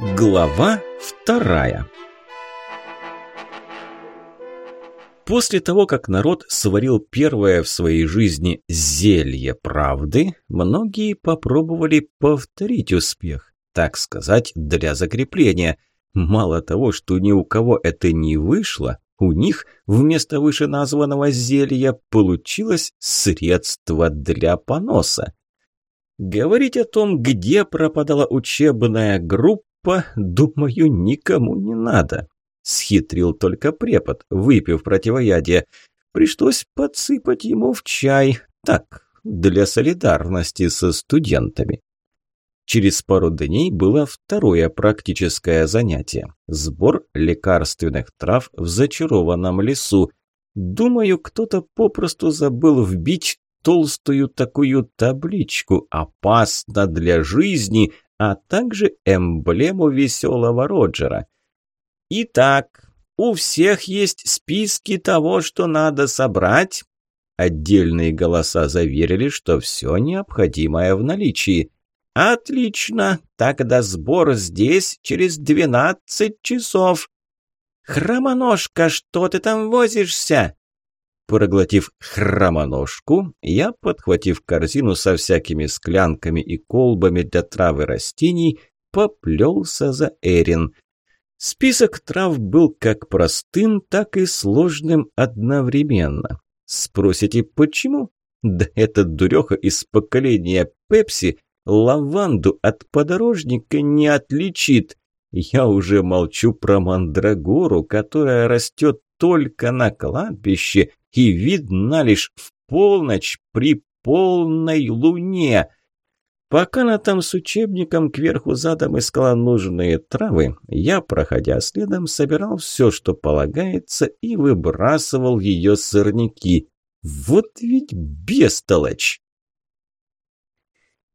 Глава вторая После того, как народ сварил первое в своей жизни зелье правды, многие попробовали повторить успех, так сказать, для закрепления. Мало того, что ни у кого это не вышло, у них вместо вышеназванного зелья получилось средство для поноса. Говорить о том, где пропадала учебная группа, думаю, никому не надо. Схитрил только препод, выпив противоядие. Пришлось подсыпать ему в чай. Так, для солидарности со студентами. Через пару дней было второе практическое занятие – сбор лекарственных трав в зачарованном лесу. Думаю, кто-то попросту забыл вбить толстую такую табличку «Опасно для жизни», а также эмблему веселого Роджера. Итак, у всех есть списки того, что надо собрать. Отдельные голоса заверили, что все необходимое в наличии. Отлично, тогда сбор здесь через двенадцать часов. Хромоножка, что ты там возишься? Проглотив хромоножку, я, подхватив корзину со всякими склянками и колбами для травы растений, поплелся за Эрин. Список трав был как простым, так и сложным одновременно. Спросите, почему? Да этот дуреха из поколения Пепси лаванду от подорожника не отличит. Я уже молчу про мандрагору, которая растет только на кладбище и видна лишь в полночь при полной луне. Пока она там с учебником кверху задом искала нужные травы, я, проходя следом, собирал все, что полагается, и выбрасывал ее сорняки. Вот ведь бестолочь!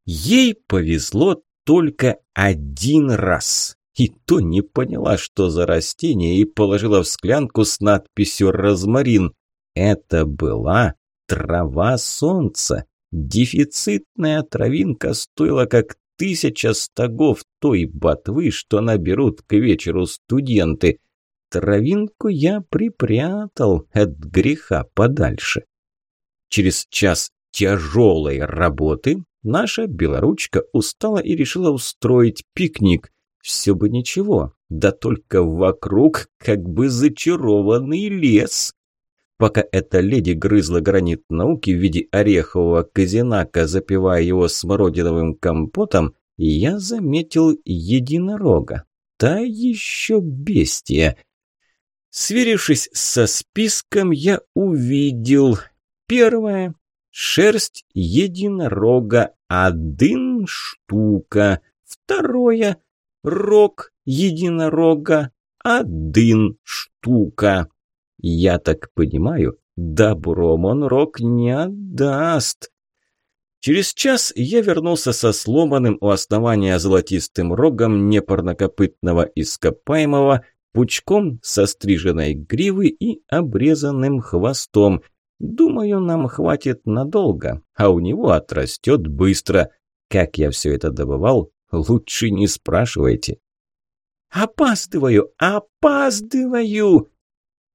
Ей повезло только один раз. И то не поняла, что за растение, и положила в склянку с надписью «Розмарин». Это была трава солнца. Дефицитная травинка стоила как тысяча стогов той ботвы, что наберут к вечеру студенты. Травинку я припрятал от греха подальше. Через час тяжелой работы наша белоручка устала и решила устроить пикник. Все бы ничего, да только вокруг как бы зачарованный лес. Пока эта леди грызла гранит науки в виде орехового казинака, запивая его смородиновым компотом, я заметил единорога. Та еще бестия. Сверившись со списком, я увидел первое – шерсть единорога один штука, второе – рог единорога один штука. Я так понимаю, добром он рог не отдаст. Через час я вернулся со сломанным у основания золотистым рогом непарнокопытного ископаемого, пучком со стриженной гривы и обрезанным хвостом. Думаю, нам хватит надолго, а у него отрастет быстро. Как я все это добывал, лучше не спрашивайте. «Опаздываю! Опаздываю!»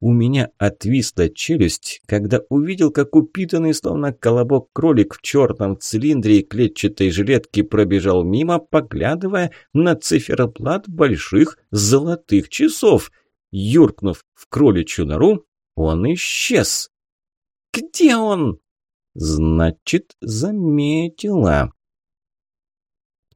У меня отвисла челюсть, когда увидел, как упитанный, словно колобок кролик в черном цилиндре и клетчатой жилетке пробежал мимо, поглядывая на циферблат больших золотых часов. Юркнув в кроличью нору, он исчез. «Где он?» «Значит, заметила».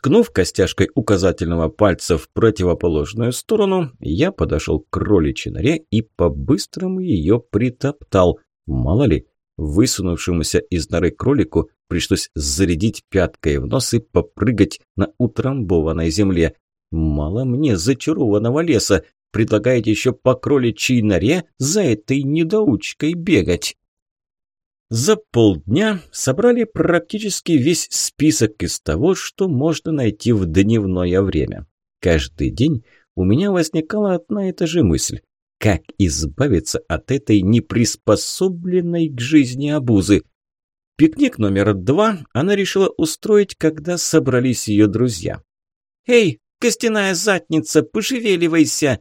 Ткнув костяшкой указательного пальца в противоположную сторону, я подошел к кроличьей норе и по-быстрому ее притоптал. Мало ли, высунувшемуся из норы кролику пришлось зарядить пяткой в нос и попрыгать на утрамбованной земле. Мало мне зачарованного леса, предлагаете еще по кроличьей норе за этой недоучкой бегать. За полдня собрали практически весь список из того, что можно найти в дневное время. Каждый день у меня возникала одна и та же мысль. Как избавиться от этой неприспособленной к жизни обузы? Пикник номер два она решила устроить, когда собрались ее друзья. «Эй, костяная задница, пошевеливайся!»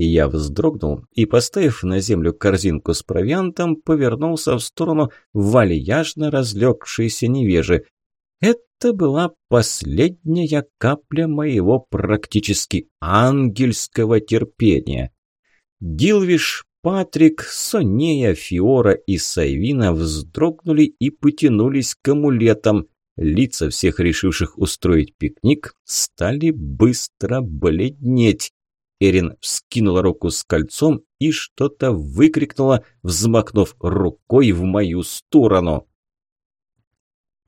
Я вздрогнул и, поставив на землю корзинку с провиантом, повернулся в сторону вальяжно разлегшейся невежи. Это была последняя капля моего практически ангельского терпения. Дилвиш, Патрик, Сонея, Фиора и Сайвина вздрогнули и потянулись к амулетам. Лица всех решивших устроить пикник стали быстро бледнеть. Эрин вскинула руку с кольцом и что-то выкрикнула, взмахнув рукой в мою сторону.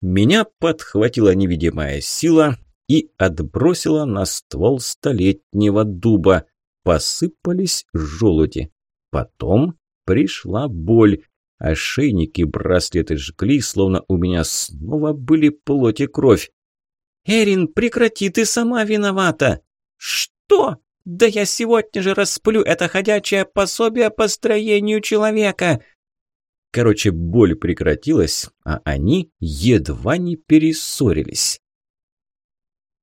Меня подхватила невидимая сила и отбросила на ствол столетнего дуба. Посыпались желуди. Потом пришла боль. Ошейники, браслеты жгли, словно у меня снова были плоть и кровь. «Эрин, прекрати, ты сама виновата!» «Что? Да я сегодня же расплю это ходячее пособие по строению человека!» Короче, боль прекратилась, а они едва не перессорились.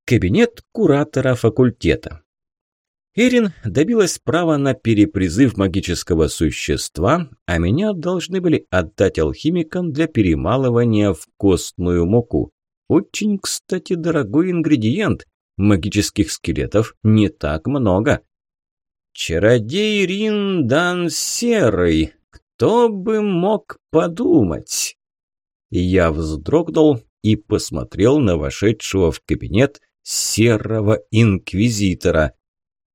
Кабинет куратора факультета. Эрин добилась права на перепризыв магического существа, а меня должны были отдать алхимикам для перемалывания в костную муку. Очень, кстати, дорогой ингредиент. Магических скелетов не так много. Чародей Риндан Серый, кто бы мог подумать? Я вздрогнул и посмотрел на вошедшего в кабинет серого инквизитора.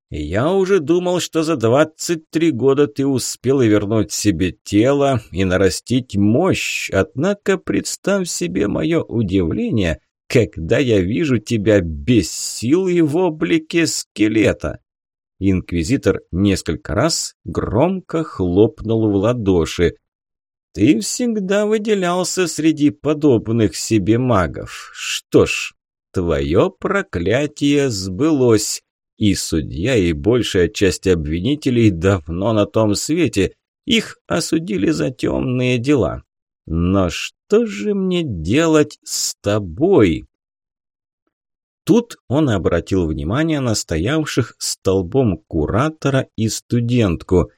Я уже думал, что за двадцать три года ты успел вернуть себе тело и нарастить мощь, однако представь себе мое удивление, когда я вижу тебя без сил и в облике скелета. Инквизитор несколько раз громко хлопнул в ладоши. «Ты всегда выделялся среди подобных себе магов. Что ж, твое проклятие сбылось, и судья, и большая часть обвинителей давно на том свете. Их осудили за темные дела. Но что же мне делать с тобой?» Тут он обратил внимание на стоявших столбом куратора и студентку.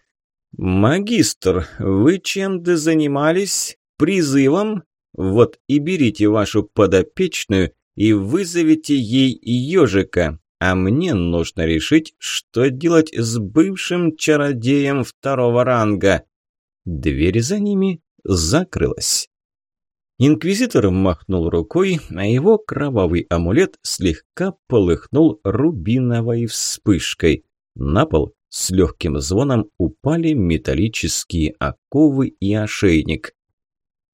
«Магистр, вы чем-то занимались? Призывом? Вот и берите вашу подопечную и вызовите ей ежика, а мне нужно решить, что делать с бывшим чародеем второго ранга». Дверь за ними закрылась. Инквизитор махнул рукой, а его кровавый амулет слегка полыхнул рубиновой вспышкой. На пол с легким звоном упали металлические оковы и ошейник.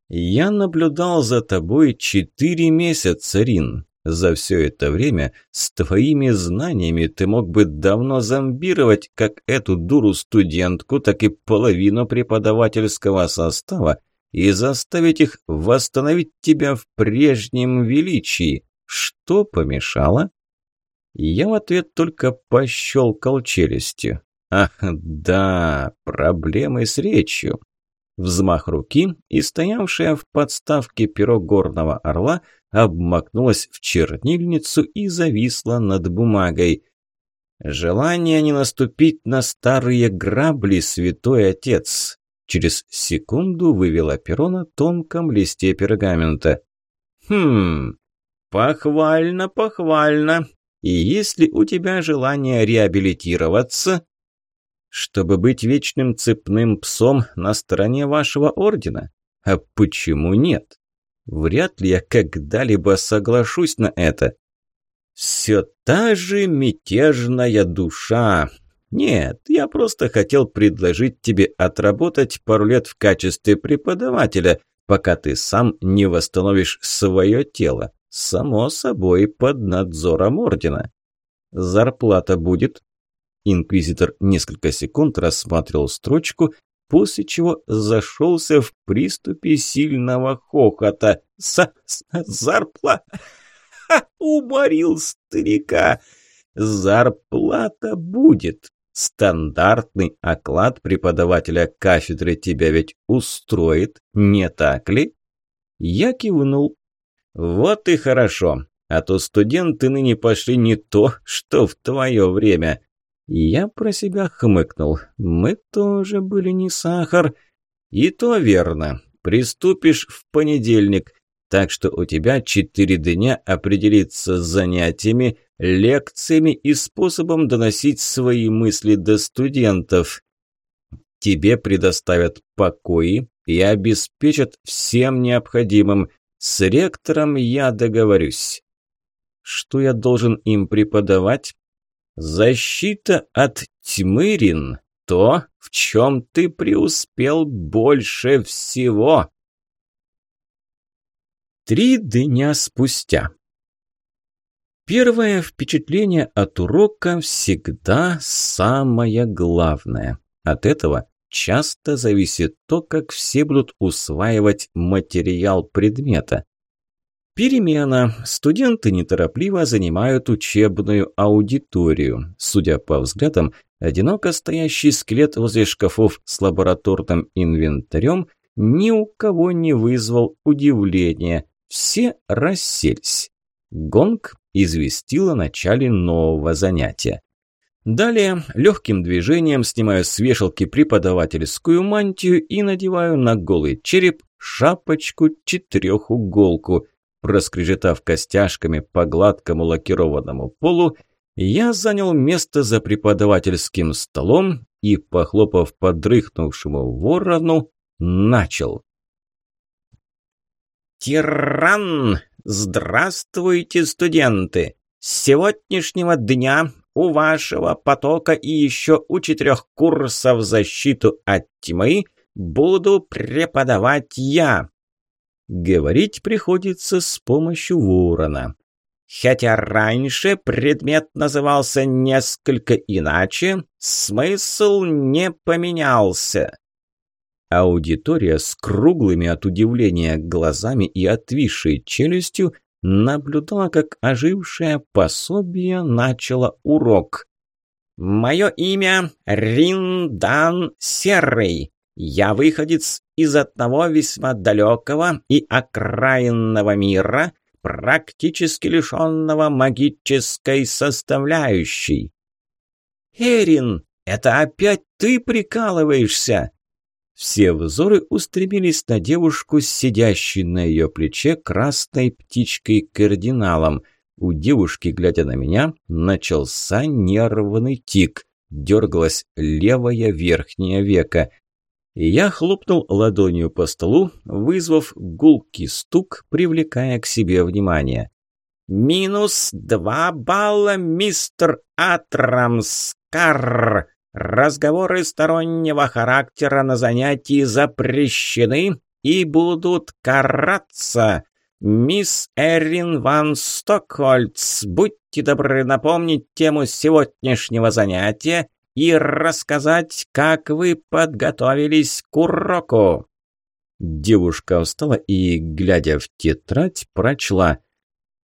«Я наблюдал за тобой четыре месяца, Рин. За все это время с твоими знаниями ты мог бы давно зомбировать как эту дуру-студентку, так и половину преподавательского состава, и заставить их восстановить тебя в прежнем величии. Что помешало?» Я в ответ только пощелкал челюстью. «Ах, да, проблемы с речью». Взмах руки, и стоявшая в подставке перо горного орла обмакнулась в чернильницу и зависла над бумагой. «Желание не наступить на старые грабли, святой отец. Через секунду вывела перо на тонком листе пергамента. «Хм, похвально, похвально. И если у тебя желание реабилитироваться, чтобы быть вечным цепным псом на стороне вашего ордена? А почему нет? Вряд ли я когда-либо соглашусь на это. Все та же мятежная душа, «Нет, я просто хотел предложить тебе отработать пару лет в качестве преподавателя, пока ты сам не восстановишь свое тело. Само собой, под надзором ордена. Зарплата будет?» Инквизитор несколько секунд рассматривал строчку, после чего зашелся в приступе сильного хохота. «С -с «Зарплата! Уморил старика! Зарплата будет!» Стандартный оклад преподавателя кафедры тебя ведь устроит, не так ли? Я кивнул. Вот и хорошо. а то студенты ныне пошли не то, что в твое время. Я про себя хмыкнул. Мы тоже были не сахар. И то верно. Приступишь в понедельник. Так что у тебя четыре дня определиться с занятиями, лекциями и способом доносить свои мысли до студентов. Тебе предоставят покои и обеспечат всем необходимым. С ректором я договорюсь. Что я должен им преподавать? Защита от тьмырин – то, в чем ты преуспел больше всего. Три дня спустя. Первое впечатление от урока всегда самое главное. От этого часто зависит то, как все будут усваивать материал предмета. Перемена. Студенты неторопливо занимают учебную аудиторию. Судя по взглядам, одиноко стоящий скелет возле шкафов с лабораторным инвентарем ни у кого не вызвал удивления. Все расселись. Гонг известил о начале нового занятия. Далее легким движением снимаю с вешалки преподавательскую мантию и надеваю на голый череп шапочку-четырехуголку. Проскрежетав костяшками по гладкому лакированному полу, я занял место за преподавательским столом и, похлопав подрыхнувшему ворону, начал. «Тиран! Здравствуйте, студенты! С сегодняшнего дня у вашего потока и еще у четырех курсов защиту от тьмы буду преподавать я, Говорить приходится с помощью ворона. Хотя раньше предмет назывался несколько иначе, смысл не поменялся. Аудитория с круглыми от удивления глазами и отвисшей челюстью наблюдала, как ожившее пособие начало урок. «Мое имя Риндан Серый. Я выходец из одного весьма далекого и окраинного мира, практически лишенного магической составляющей. «Эрин, это опять ты прикалываешься?» Все взоры устремились на девушку, сидящей на ее плече красной птичкой-кардиналом. У девушки, глядя на меня, начался нервный тик. Дергалась левая верхняя века я хлопнул ладонью по столу, вызвав гулкий стук, привлекая к себе внимание. «Минус два балла, мистер Атрамскар! Разговоры стороннего характера на занятии запрещены и будут караться!» «Мисс Эрин ван Стокхольц, будьте добры напомнить тему сегодняшнего занятия и рассказать, как вы подготовились к уроку». Девушка встала и, глядя в тетрадь, прочла.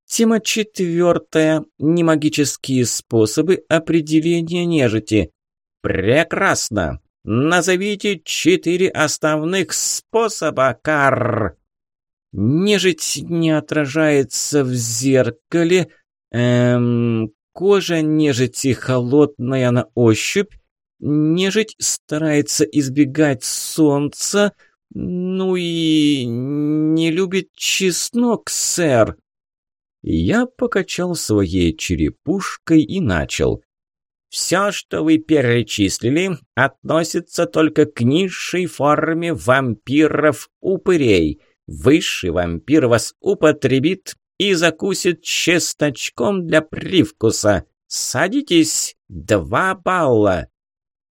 Тема четвертая. Немагические способы определения нежити. Прекрасно. Назовите четыре основных способа, Кар. Нежить не отражается в зеркале. Эм, Кожа нежити холодная на ощупь. Нежить старается избегать солнца. Ну и не любит чеснок, сэр. Я покачал своей черепушкой и начал. Все, что вы перечислили, относится только к низшей форме вампиров-упырей. Высший вампир вас употребит и закусит чесночком для привкуса. Садитесь, два балла!»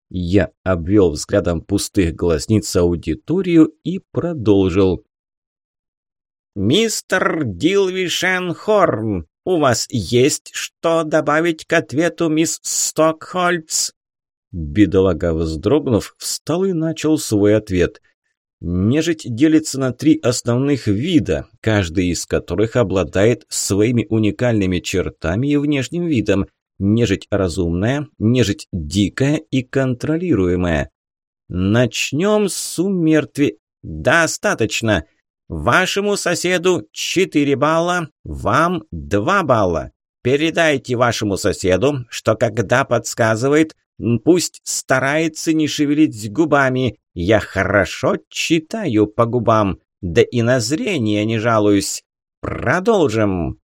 Я обвел взглядом пустых глазниц аудиторию и продолжил. «Мистер Дилви Шенхорн, у вас есть что добавить к ответу мисс Стокхольц?» Бедолага, вздрогнув, встал и начал свой ответ – Нежить делится на три основных вида, каждый из которых обладает своими уникальными чертами и внешним видом. Нежить разумная, нежить дикая и контролируемая. Начнем с умертви. Достаточно. Вашему соседу 4 балла, вам 2 балла. Передайте вашему соседу, что когда подсказывает, пусть старается не шевелить губами. Я хорошо читаю по губам, да и на зрение не жалуюсь. Продолжим.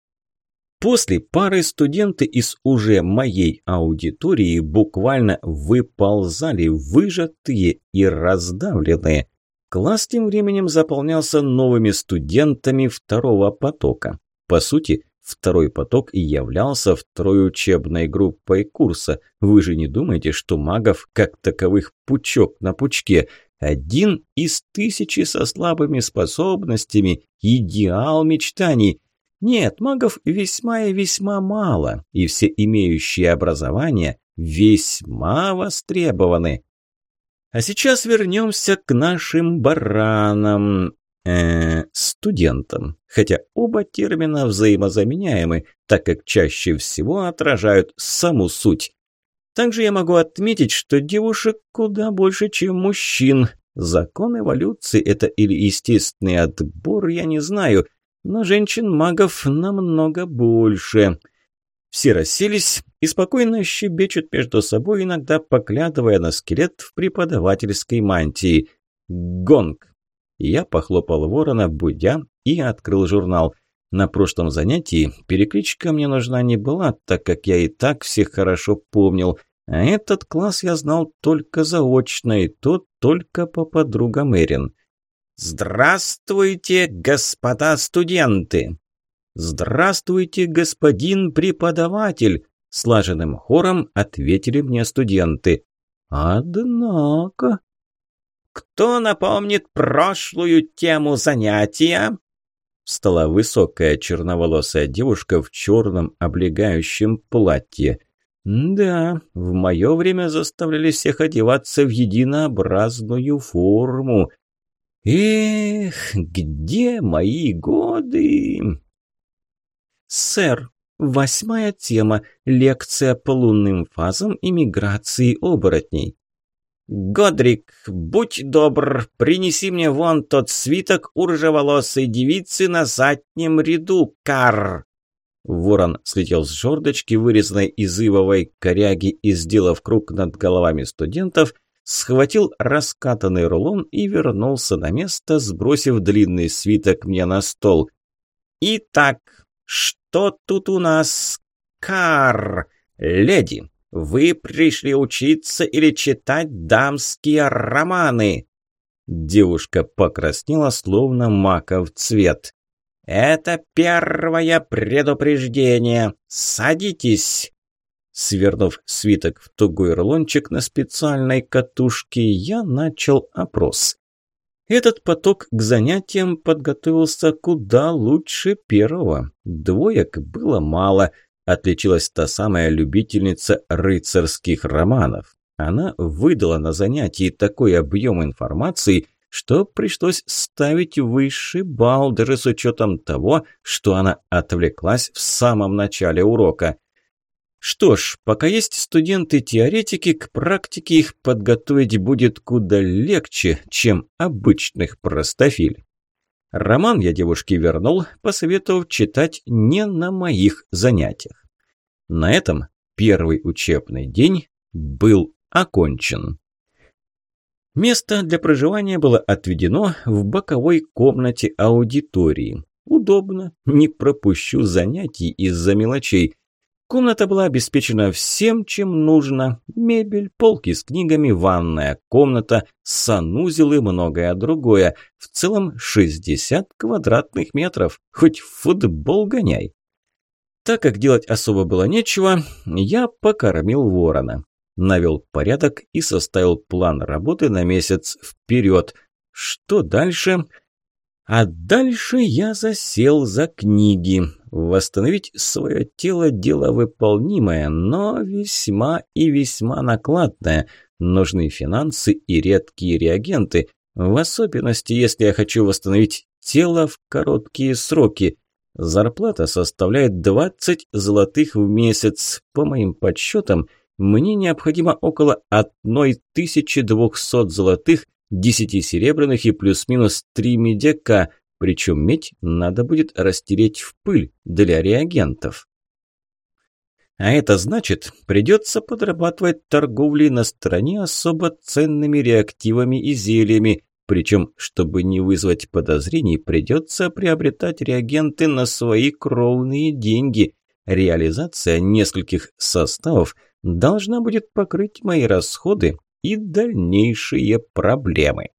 После пары студенты из уже моей аудитории буквально выползали выжатые и раздавленные. Класс тем временем заполнялся новыми студентами второго потока. По сути, второй поток и являлся второй учебной группой курса. Вы же не думаете, что магов как таковых пучок на пучке? Один из тысячи со слабыми способностями, идеал мечтаний – нет, магов весьма и весьма мало, и все имеющие образование весьма востребованы. А сейчас вернемся к нашим баранам, э, студентам. Хотя оба термина взаимозаменяемы, так как чаще всего отражают саму суть. Также я могу отметить, что девушек куда больше, чем мужчин. Закон эволюции – это или естественный отбор, я не знаю – но женщин-магов намного больше. Все расселись и спокойно щебечут между собой, иногда поглядывая на скелет в преподавательской мантии. Гонг. Я похлопал ворона, будя, и открыл журнал. На прошлом занятии перекличка мне нужна не была, так как я и так всех хорошо помнил, а этот класс я знал только заочно, и то только по подругам Эрин. «Здравствуйте, господа студенты!» «Здравствуйте, господин преподаватель!» Слаженным хором ответили мне студенты. «Однако...» «Кто напомнит прошлую тему занятия?» Встала высокая черноволосая девушка в черном облегающем платье. «Да, в мое время заставляли всех одеваться в единообразную форму. Эх, где мои годы? Сэр, восьмая тема. Лекция по лунным фазам и миграции оборотней. «Годрик, будь добр, принеси мне вон тот свиток у рыжеволосой девицы на заднем ряду, кар!» Ворон слетел с жердочки, вырезанной из ивовой коряги, и, сделав круг над головами студентов, схватил раскатанный рулон и вернулся на место, сбросив длинный свиток мне на стол. «Итак, что тут у нас? Кар! Леди, вы пришли учиться или читать дамские романы?» Девушка покраснела, словно маков цвет. «Это первое предупреждение. Садитесь!» Свернув свиток в тугой рулончик на специальной катушке, я начал опрос. Этот поток к занятиям подготовился куда лучше первого. Двоек было мало. Отличилась та самая любительница рыцарских романов. Она выдала на занятии такой объем информации, что пришлось ставить высший балл даже с учетом того, что она отвлеклась в самом начале урока – что ж, пока есть студенты-теоретики, к практике их подготовить будет куда легче, чем обычных простофиль. Роман я девушке вернул, посоветовав читать не на моих занятиях. На этом первый учебный день был окончен. Место для проживания было отведено в боковой комнате аудитории. Удобно, не пропущу занятий из-за мелочей – Комната была обеспечена всем, чем нужно. Мебель, полки с книгами, ванная комната, санузел и многое другое. В целом 60 квадратных метров. Хоть футбол гоняй. Так как делать особо было нечего, я покормил ворона. Навел порядок и составил план работы на месяц вперед. Что дальше? А дальше я засел за книги. Восстановить свое тело – дело выполнимое, но весьма и весьма накладное. Нужны финансы и редкие реагенты, в особенности, если я хочу восстановить тело в короткие сроки. Зарплата составляет 20 золотых в месяц. По моим подсчетам, мне необходимо около 1200 золотых, 10 серебряных и плюс-минус 3 медяка – Причем медь надо будет растереть в пыль для реагентов. А это значит, придется подрабатывать торговлей на стороне особо ценными реактивами и зельями, причем, чтобы не вызвать подозрений, придется приобретать реагенты на свои кровные деньги. Реализация нескольких составов должна будет покрыть мои расходы и дальнейшие проблемы.